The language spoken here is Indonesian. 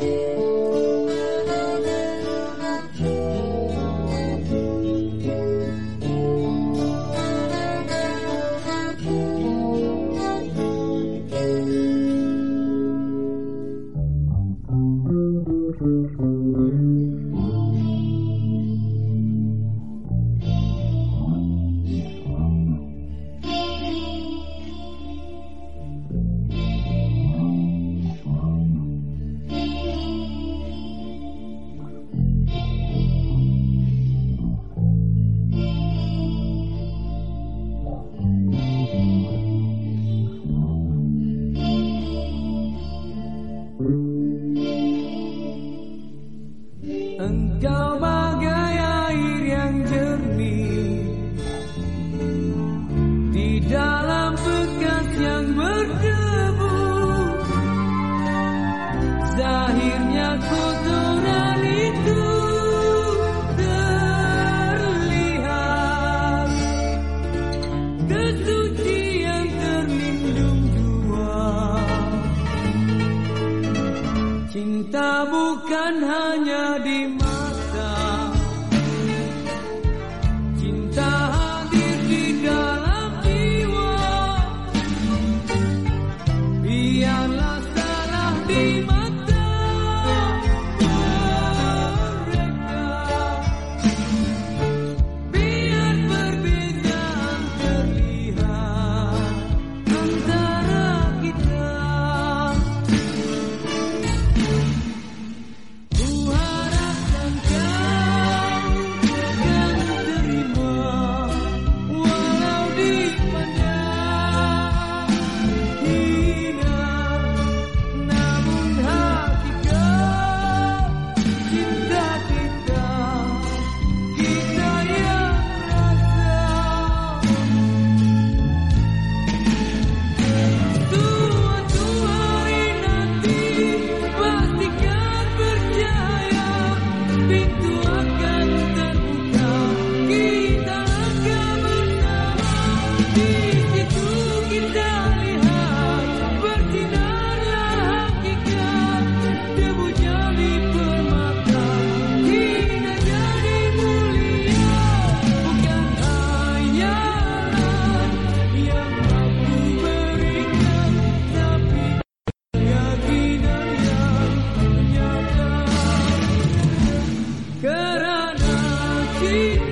you. Berdebu. Zahirnya kotoran itu terlihat. Kesucian terlindung jua Cinta bukan hanya be my keep